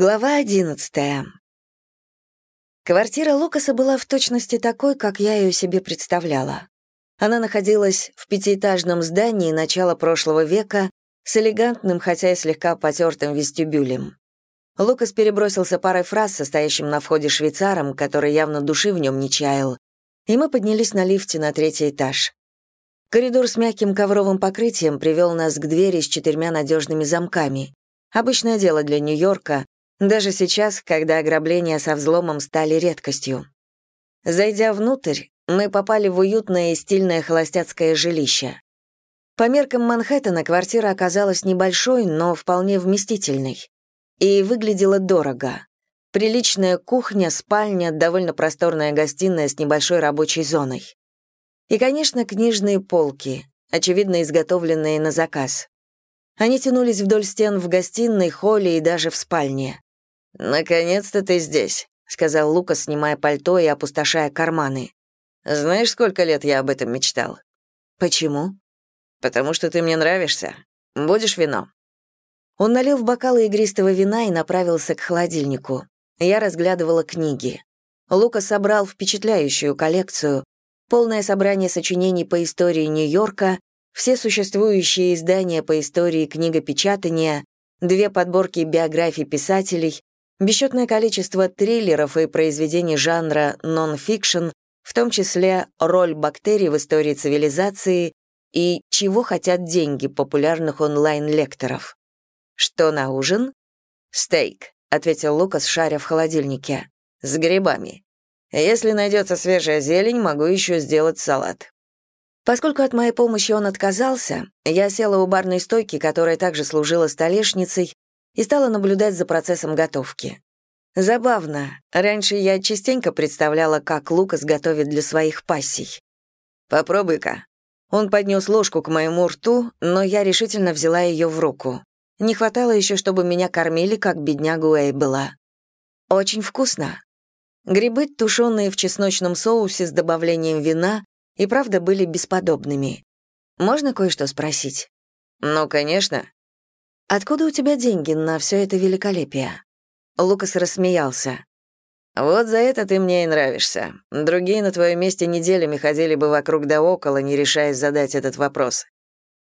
Глава одиннадцатая. Квартира Лукаса была в точности такой, как я ее себе представляла. Она находилась в пятиэтажном здании начала прошлого века с элегантным, хотя и слегка потертым вестибюлем. Лукас перебросился парой фраз, состоящим на входе швейцаром, который явно души в нем не чаял, и мы поднялись на лифте на третий этаж. Коридор с мягким ковровым покрытием привел нас к двери с четырьмя надежными замками. Обычное дело для Нью-Йорка, даже сейчас, когда ограбления со взломом стали редкостью. Зайдя внутрь, мы попали в уютное и стильное холостяцкое жилище. По меркам Манхэттена квартира оказалась небольшой, но вполне вместительной. И выглядела дорого. Приличная кухня, спальня, довольно просторная гостиная с небольшой рабочей зоной. И, конечно, книжные полки, очевидно изготовленные на заказ. Они тянулись вдоль стен в гостиной, холле и даже в спальне. «Наконец-то ты здесь», — сказал Лукас, снимая пальто и опустошая карманы. «Знаешь, сколько лет я об этом мечтал?» «Почему?» «Потому что ты мне нравишься. Будешь вино?» Он налил в бокалы игристого вина и направился к холодильнику. Я разглядывала книги. Лукас собрал впечатляющую коллекцию, полное собрание сочинений по истории Нью-Йорка, все существующие издания по истории книгопечатания, две подборки биографий писателей, бесчетное количество триллеров и произведений жанра нон-фикшн, в том числе «Роль бактерий в истории цивилизации» и «Чего хотят деньги» популярных онлайн-лекторов. «Что на ужин?» «Стейк», — ответил Лукас, шаря в холодильнике. «С грибами. Если найдется свежая зелень, могу еще сделать салат». Поскольку от моей помощи он отказался, я села у барной стойки, которая также служила столешницей, и стала наблюдать за процессом готовки. Забавно, раньше я частенько представляла, как Лукас готовит для своих пассий. «Попробуй-ка». Он поднес ложку к моему рту, но я решительно взяла ее в руку. Не хватало еще, чтобы меня кормили, как беднягу Эйбела. Очень вкусно. Грибы, тушеные в чесночном соусе с добавлением вина, и правда были бесподобными. Можно кое-что спросить? Ну, конечно. «Откуда у тебя деньги на все это великолепие?» Лукас рассмеялся. «Вот за это ты мне и нравишься. Другие на твоем месте неделями ходили бы вокруг да около, не решаясь задать этот вопрос.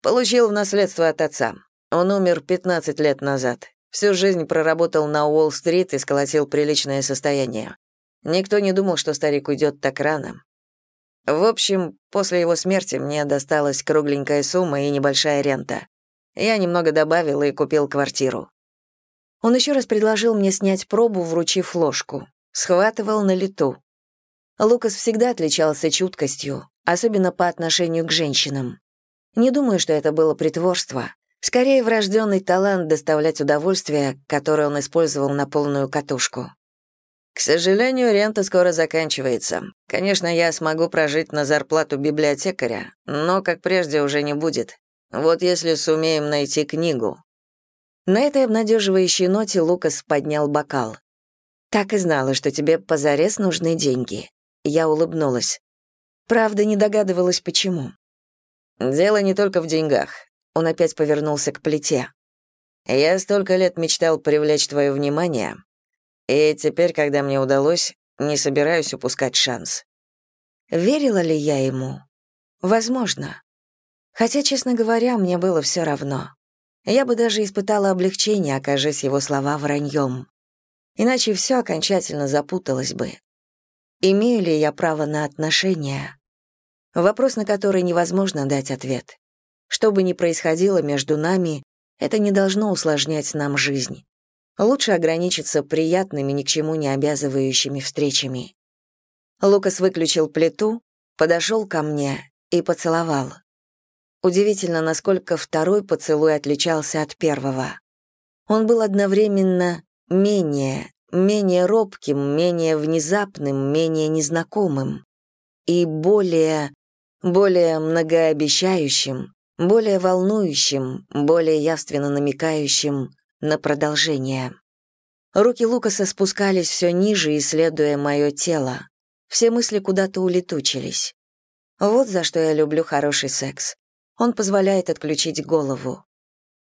Получил в наследство от отца. Он умер 15 лет назад. Всю жизнь проработал на Уолл-стрит и сколотил приличное состояние. Никто не думал, что старик уйдет так рано. В общем, после его смерти мне досталась кругленькая сумма и небольшая рента. Я немного добавил и купил квартиру. Он еще раз предложил мне снять пробу, вручив ложку. Схватывал на лету. Лукас всегда отличался чуткостью, особенно по отношению к женщинам. Не думаю, что это было притворство. Скорее, врожденный талант доставлять удовольствие, которое он использовал на полную катушку. К сожалению, рента скоро заканчивается. Конечно, я смогу прожить на зарплату библиотекаря, но, как прежде, уже не будет. Вот если сумеем найти книгу». На этой обнадеживающей ноте Лукас поднял бокал. «Так и знала, что тебе позарез нужны деньги». Я улыбнулась. Правда, не догадывалась, почему. «Дело не только в деньгах». Он опять повернулся к плите. «Я столько лет мечтал привлечь твое внимание, и теперь, когда мне удалось, не собираюсь упускать шанс». Верила ли я ему? Возможно. Хотя, честно говоря, мне было все равно. Я бы даже испытала облегчение, окажись его слова враньем. Иначе все окончательно запуталось бы. Имею ли я право на отношения? Вопрос, на который невозможно дать ответ. Что бы ни происходило между нами, это не должно усложнять нам жизнь. Лучше ограничиться приятными, ни к чему не обязывающими встречами. Лукас выключил плиту, подошел ко мне и поцеловал. Удивительно, насколько второй поцелуй отличался от первого. Он был одновременно менее, менее робким, менее внезапным, менее незнакомым и более, более многообещающим, более волнующим, более явственно намекающим на продолжение. Руки Лукаса спускались все ниже, исследуя мое тело. Все мысли куда-то улетучились. Вот за что я люблю хороший секс. Он позволяет отключить голову.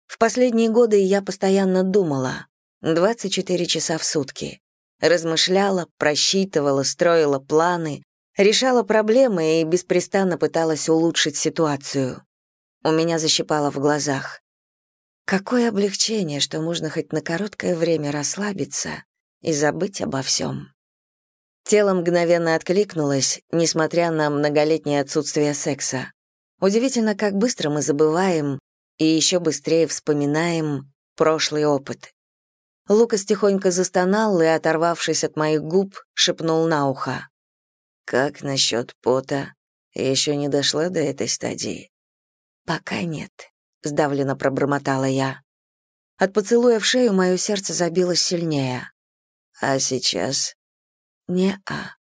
В последние годы я постоянно думала, 24 часа в сутки. Размышляла, просчитывала, строила планы, решала проблемы и беспрестанно пыталась улучшить ситуацию. У меня защипало в глазах. Какое облегчение, что можно хоть на короткое время расслабиться и забыть обо всем. Тело мгновенно откликнулось, несмотря на многолетнее отсутствие секса. Удивительно, как быстро мы забываем и еще быстрее вспоминаем прошлый опыт. Лукас тихонько застонал и, оторвавшись от моих губ, шепнул на ухо. «Как насчет пота? Еще не дошла до этой стадии?» «Пока нет», — сдавленно пробормотала я. От поцелуя в шею мое сердце забилось сильнее. «А сейчас?» «Не-а».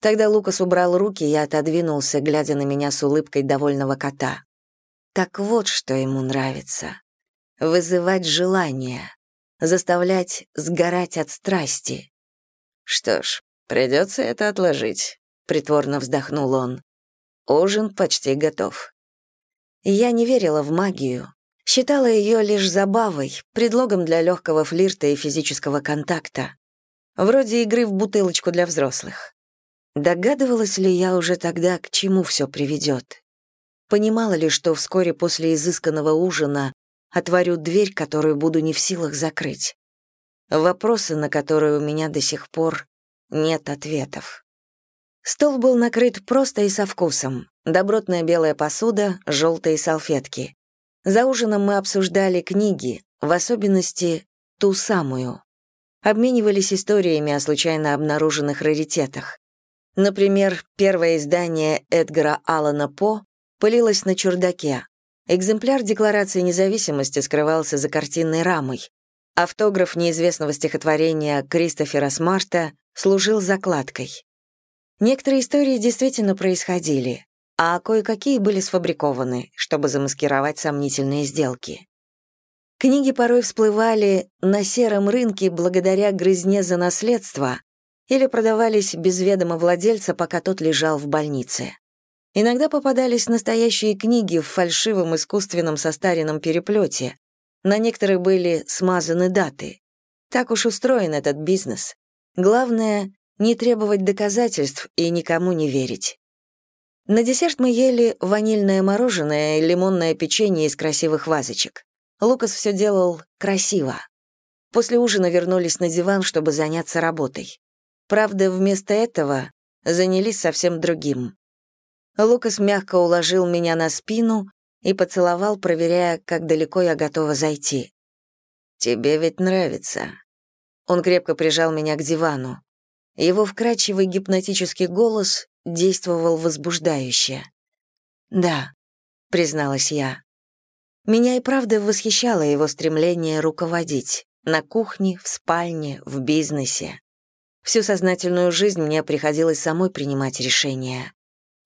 Тогда Лукас убрал руки и отодвинулся, глядя на меня с улыбкой довольного кота. Так вот, что ему нравится. Вызывать желание, заставлять сгорать от страсти. Что ж, придется это отложить, притворно вздохнул он. Ужин почти готов. Я не верила в магию, считала ее лишь забавой, предлогом для легкого флирта и физического контакта. Вроде игры в бутылочку для взрослых. Догадывалась ли я уже тогда, к чему все приведет? Понимала ли, что вскоре после изысканного ужина отворю дверь, которую буду не в силах закрыть? Вопросы, на которые у меня до сих пор нет ответов. Стол был накрыт просто и со вкусом. Добротная белая посуда, желтые салфетки. За ужином мы обсуждали книги, в особенности ту самую обменивались историями о случайно обнаруженных раритетах. Например, первое издание Эдгара Аллана По пылилось на чердаке. Экземпляр Декларации независимости скрывался за картинной рамой. Автограф неизвестного стихотворения Кристофера Смарта служил закладкой. Некоторые истории действительно происходили, а кое-какие были сфабрикованы, чтобы замаскировать сомнительные сделки. Книги порой всплывали на сером рынке благодаря грызне за наследство или продавались без ведома владельца, пока тот лежал в больнице. Иногда попадались настоящие книги в фальшивом искусственном состаренном переплете. На некоторых были смазаны даты. Так уж устроен этот бизнес. Главное — не требовать доказательств и никому не верить. На десерт мы ели ванильное мороженое и лимонное печенье из красивых вазочек. Лукас все делал красиво. После ужина вернулись на диван, чтобы заняться работой. Правда, вместо этого занялись совсем другим. Лукас мягко уложил меня на спину и поцеловал, проверяя, как далеко я готова зайти. «Тебе ведь нравится». Он крепко прижал меня к дивану. Его вкрадчивый гипнотический голос действовал возбуждающе. «Да», — призналась я. Меня и правда восхищало его стремление руководить на кухне, в спальне, в бизнесе. Всю сознательную жизнь мне приходилось самой принимать решения.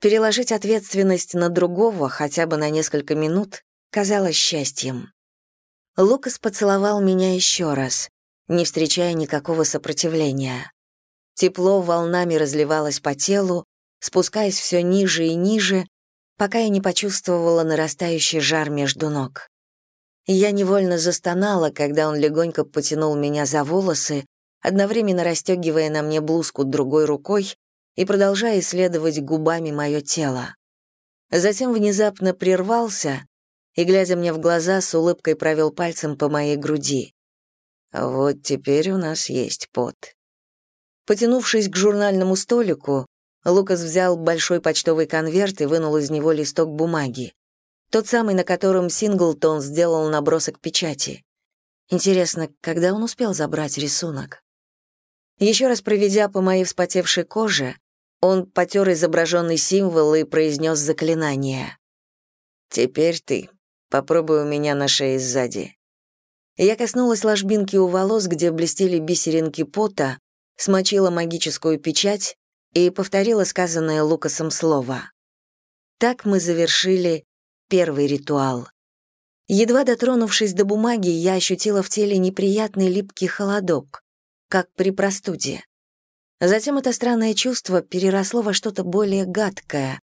Переложить ответственность на другого хотя бы на несколько минут казалось счастьем. Лукас поцеловал меня еще раз, не встречая никакого сопротивления. Тепло волнами разливалось по телу, спускаясь все ниже и ниже, пока я не почувствовала нарастающий жар между ног. Я невольно застонала, когда он легонько потянул меня за волосы, одновременно расстегивая на мне блузку другой рукой и продолжая исследовать губами мое тело. Затем внезапно прервался и, глядя мне в глаза, с улыбкой провел пальцем по моей груди. «Вот теперь у нас есть пот». Потянувшись к журнальному столику, Лукас взял большой почтовый конверт и вынул из него листок бумаги. Тот самый, на котором Синглтон сделал набросок печати. Интересно, когда он успел забрать рисунок? Еще раз проведя по моей вспотевшей коже, он потер изображенный символ и произнес заклинание. «Теперь ты. Попробуй у меня на шее сзади». Я коснулась ложбинки у волос, где блестели бисеринки пота, смочила магическую печать и повторила сказанное Лукасом слово. Так мы завершили первый ритуал. Едва дотронувшись до бумаги, я ощутила в теле неприятный липкий холодок, как при простуде. Затем это странное чувство переросло во что-то более гадкое,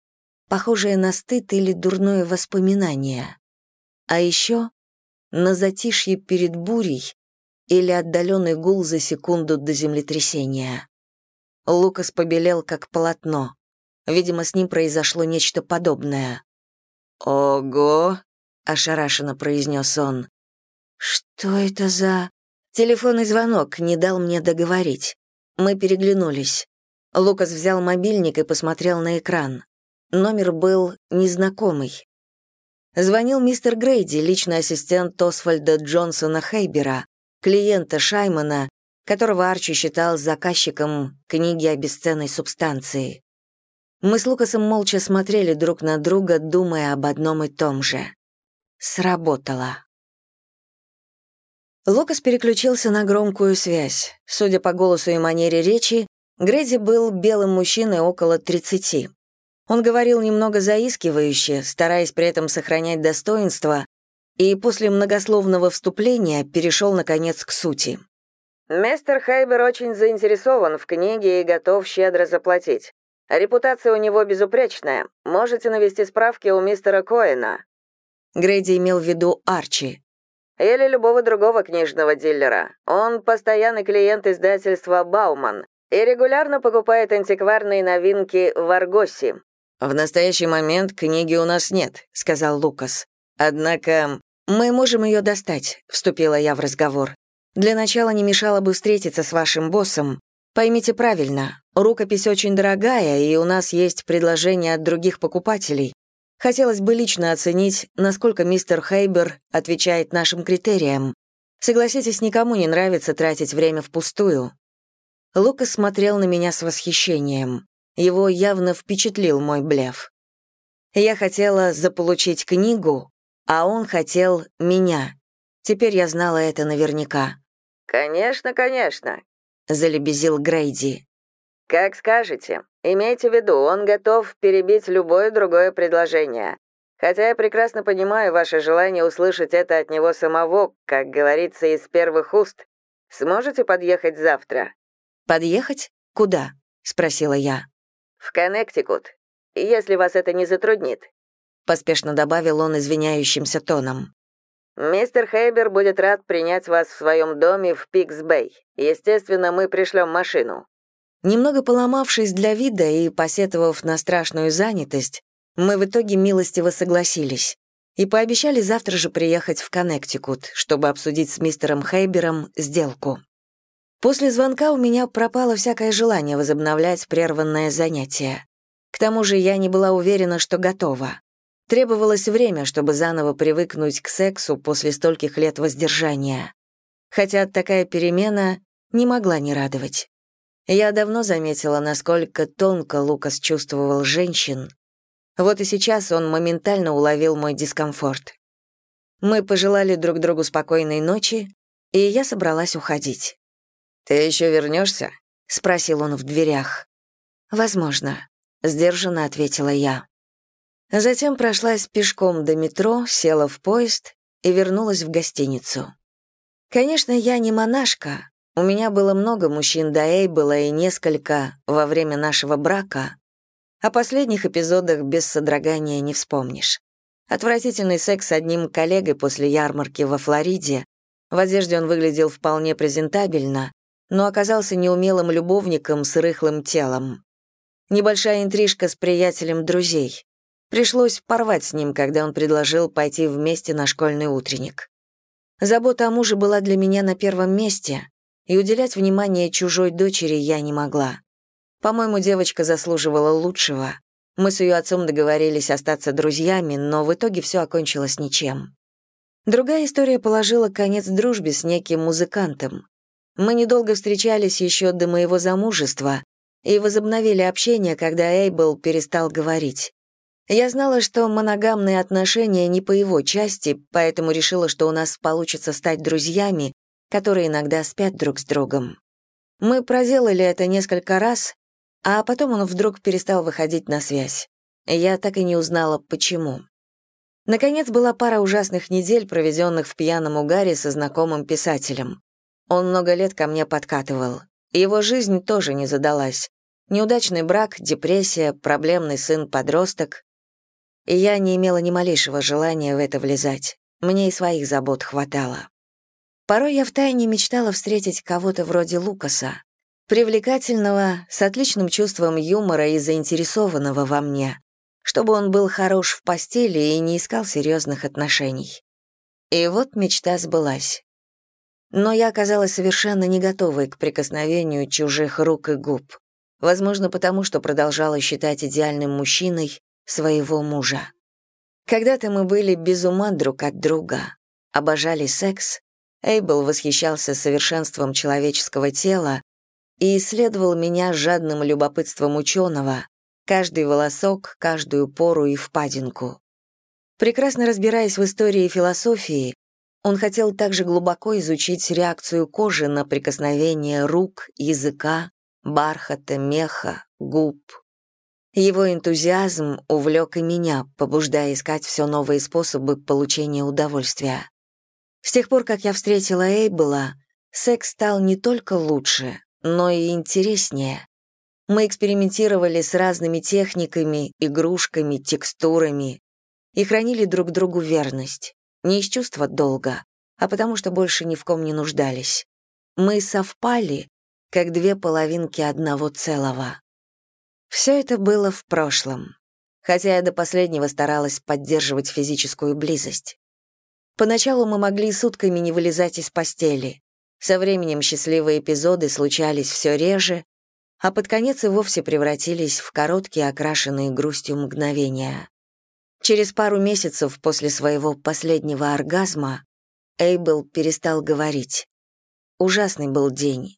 похожее на стыд или дурное воспоминание. А еще на затишье перед бурей, или отдаленный гул за секунду до землетрясения. Лукас побелел, как полотно. Видимо, с ним произошло нечто подобное. «Ого!» — ошарашенно произнес он. «Что это за...» Телефонный звонок не дал мне договорить. Мы переглянулись. Лукас взял мобильник и посмотрел на экран. Номер был незнакомый. Звонил мистер Грейди, личный ассистент Освальда Джонсона Хейбера, клиента Шаймана, которого Арчи считал заказчиком книги о бесценной субстанции. Мы с Лукасом молча смотрели друг на друга, думая об одном и том же. Сработало. Лукас переключился на громкую связь. Судя по голосу и манере речи, Грейди был белым мужчиной около 30. Он говорил немного заискивающе, стараясь при этом сохранять достоинство, и после многословного вступления перешел, наконец, к сути. «Мистер Хайбер очень заинтересован в книге и готов щедро заплатить. Репутация у него безупречная. Можете навести справки у мистера Коэна». Грейди имел в виду Арчи. «Или любого другого книжного дилера. Он постоянный клиент издательства «Бауман» и регулярно покупает антикварные новинки в Аргосе». «В настоящий момент книги у нас нет», — сказал Лукас. «Однако мы можем ее достать», — вступила я в разговор. «Для начала не мешало бы встретиться с вашим боссом. Поймите правильно, рукопись очень дорогая, и у нас есть предложение от других покупателей. Хотелось бы лично оценить, насколько мистер Хейбер отвечает нашим критериям. Согласитесь, никому не нравится тратить время впустую. Лукас смотрел на меня с восхищением. Его явно впечатлил мой блеф. Я хотела заполучить книгу, а он хотел меня. Теперь я знала это наверняка. «Конечно, конечно», — залебезил Грейди. «Как скажете. Имейте в виду, он готов перебить любое другое предложение. Хотя я прекрасно понимаю ваше желание услышать это от него самого, как говорится, из первых уст. Сможете подъехать завтра?» «Подъехать? Куда?» — спросила я. «В Коннектикут, если вас это не затруднит», — поспешно добавил он извиняющимся тоном. «Мистер Хейбер будет рад принять вас в своем доме в Пикс-Бэй. Естественно, мы пришлем машину». Немного поломавшись для вида и посетовав на страшную занятость, мы в итоге милостиво согласились и пообещали завтра же приехать в Коннектикут, чтобы обсудить с мистером Хейбером сделку. После звонка у меня пропало всякое желание возобновлять прерванное занятие. К тому же я не была уверена, что готова. Требовалось время, чтобы заново привыкнуть к сексу после стольких лет воздержания. Хотя такая перемена не могла не радовать. Я давно заметила, насколько тонко Лукас чувствовал женщин. Вот и сейчас он моментально уловил мой дискомфорт. Мы пожелали друг другу спокойной ночи, и я собралась уходить. «Ты еще вернешься? спросил он в дверях. «Возможно», — сдержанно ответила я. Затем прошлась пешком до метро, села в поезд и вернулась в гостиницу. Конечно, я не монашка. У меня было много мужчин до Эйбела и несколько во время нашего брака. О последних эпизодах без содрогания не вспомнишь. Отвратительный секс с одним коллегой после ярмарки во Флориде. В одежде он выглядел вполне презентабельно, но оказался неумелым любовником с рыхлым телом. Небольшая интрижка с приятелем друзей. Пришлось порвать с ним, когда он предложил пойти вместе на школьный утренник. Забота о муже была для меня на первом месте, и уделять внимание чужой дочери я не могла. По-моему, девочка заслуживала лучшего. Мы с ее отцом договорились остаться друзьями, но в итоге все окончилось ничем. Другая история положила конец дружбе с неким музыкантом. Мы недолго встречались еще до моего замужества и возобновили общение, когда Эйбл перестал говорить. Я знала, что моногамные отношения не по его части, поэтому решила, что у нас получится стать друзьями, которые иногда спят друг с другом. Мы проделали это несколько раз, а потом он вдруг перестал выходить на связь. Я так и не узнала, почему. Наконец, была пара ужасных недель, проведенных в пьяном угаре со знакомым писателем. Он много лет ко мне подкатывал. Его жизнь тоже не задалась. Неудачный брак, депрессия, проблемный сын-подросток. И я не имела ни малейшего желания в это влезать. Мне и своих забот хватало. Порой я втайне мечтала встретить кого-то вроде Лукаса, привлекательного, с отличным чувством юмора и заинтересованного во мне, чтобы он был хорош в постели и не искал серьезных отношений. И вот мечта сбылась. Но я оказалась совершенно не готовой к прикосновению чужих рук и губ. Возможно, потому что продолжала считать идеальным мужчиной своего мужа. Когда-то мы были без ума друг от друга, обожали секс, Эйбл восхищался совершенством человеческого тела и исследовал меня жадным любопытством ученого, каждый волосок, каждую пору и впадинку. Прекрасно разбираясь в истории и философии, он хотел также глубоко изучить реакцию кожи на прикосновение рук, языка, бархата, меха, губ. Его энтузиазм увлек и меня, побуждая искать все новые способы получения удовольствия. С тех пор, как я встретила Эйбела, секс стал не только лучше, но и интереснее. Мы экспериментировали с разными техниками, игрушками, текстурами и хранили друг другу верность. Не из чувства долга, а потому что больше ни в ком не нуждались. Мы совпали, как две половинки одного целого. Все это было в прошлом, хотя я до последнего старалась поддерживать физическую близость. Поначалу мы могли сутками не вылезать из постели. Со временем счастливые эпизоды случались все реже, а под конец и вовсе превратились в короткие, окрашенные грустью мгновения. Через пару месяцев после своего последнего оргазма Эйбл перестал говорить. Ужасный был день.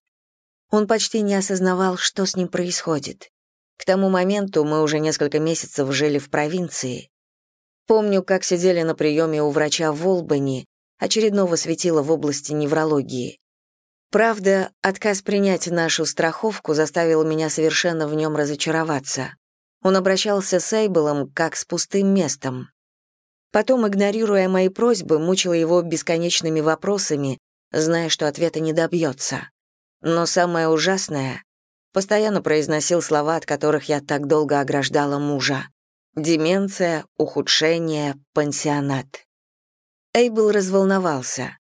Он почти не осознавал, что с ним происходит. К тому моменту мы уже несколько месяцев жили в провинции, Помню, как сидели на приеме у врача в Олбани, очередного светила в области неврологии. Правда, отказ принять нашу страховку заставил меня совершенно в нем разочароваться. Он обращался с Эйблом как с пустым местом. Потом, игнорируя мои просьбы, мучила его бесконечными вопросами, зная, что ответа не добьется. Но самое ужасное — постоянно произносил слова, от которых я так долго ограждала мужа. Деменция, ухудшение, пансионат. Эйбл разволновался.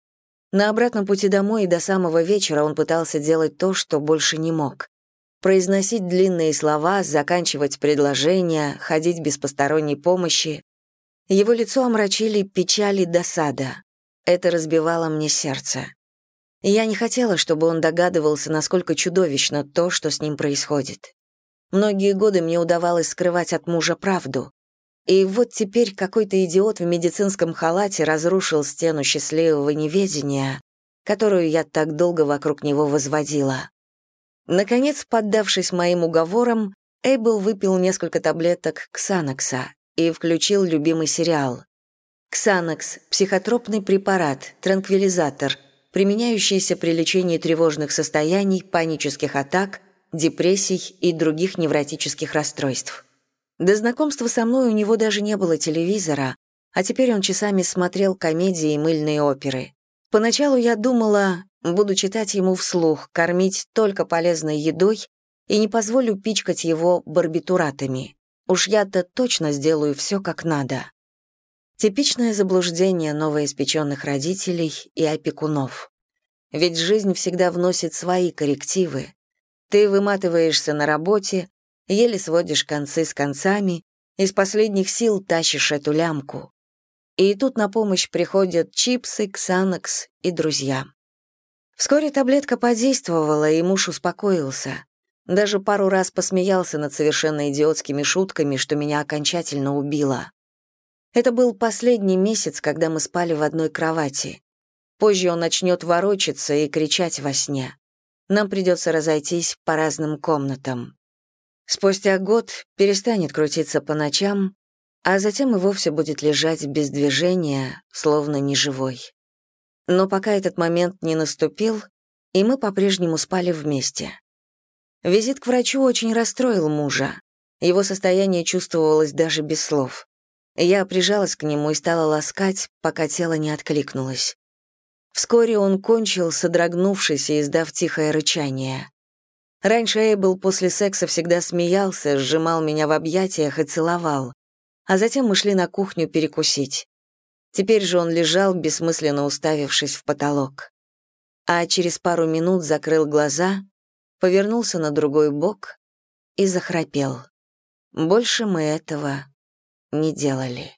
На обратном пути домой и до самого вечера он пытался делать то, что больше не мог. Произносить длинные слова, заканчивать предложения, ходить без посторонней помощи. Его лицо омрачили печаль и досада. Это разбивало мне сердце. Я не хотела, чтобы он догадывался, насколько чудовищно то, что с ним происходит. Многие годы мне удавалось скрывать от мужа правду. И вот теперь какой-то идиот в медицинском халате разрушил стену счастливого неведения, которую я так долго вокруг него возводила. Наконец, поддавшись моим уговорам, Эйбл выпил несколько таблеток Ксанокса и включил любимый сериал. Ксанокс – психотропный препарат, транквилизатор, применяющийся при лечении тревожных состояний, панических атак, депрессий и других невротических расстройств. До знакомства со мной у него даже не было телевизора, а теперь он часами смотрел комедии и мыльные оперы. Поначалу я думала, буду читать ему вслух, кормить только полезной едой и не позволю пичкать его барбитуратами. Уж я-то точно сделаю все как надо. Типичное заблуждение новоиспеченных родителей и опекунов. Ведь жизнь всегда вносит свои коррективы, ты выматываешься на работе, еле сводишь концы с концами, из последних сил тащишь эту лямку. И тут на помощь приходят чипсы, ксанокс и друзья. Вскоре таблетка подействовала, и муж успокоился. Даже пару раз посмеялся над совершенно идиотскими шутками, что меня окончательно убило. Это был последний месяц, когда мы спали в одной кровати. Позже он начнет ворочаться и кричать во сне нам придется разойтись по разным комнатам. Спустя год перестанет крутиться по ночам, а затем и вовсе будет лежать без движения, словно неживой. Но пока этот момент не наступил, и мы по-прежнему спали вместе. Визит к врачу очень расстроил мужа. Его состояние чувствовалось даже без слов. Я прижалась к нему и стала ласкать, пока тело не откликнулось. Вскоре он кончил, содрогнувшись и издав тихое рычание. Раньше Эйбл после секса всегда смеялся, сжимал меня в объятиях и целовал. А затем мы шли на кухню перекусить. Теперь же он лежал, бессмысленно уставившись в потолок. а через пару минут закрыл глаза, повернулся на другой бок и захрапел. Больше мы этого не делали.